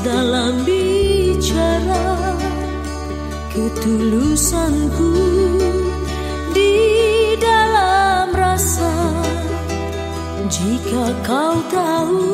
dalam bicara ketulusanku di dalam rasa. Jika kau tahu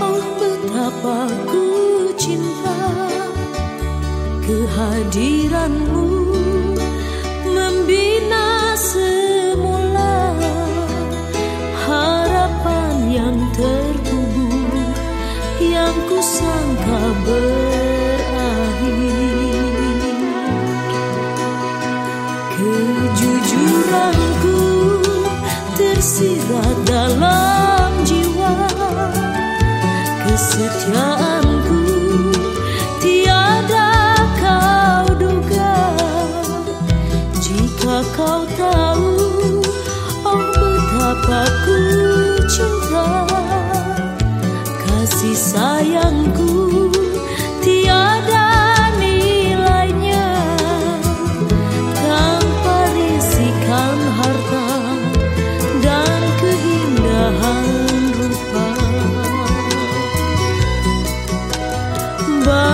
oh betapa ku cinta kehadiranmu membina seluruh kesetiaanku. Tiada kau duga jika kau tahu oh betapaku cinta kasih sayang.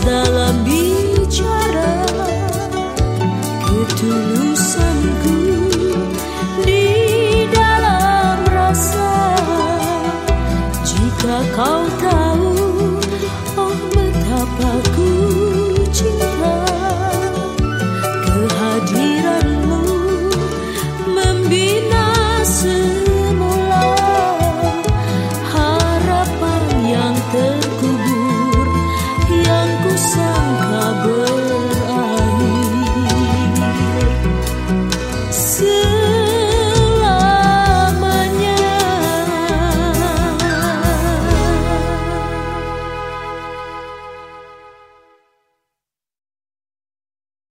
dalam bicara. Ketulusanku di dalam rasa. Jika kau tak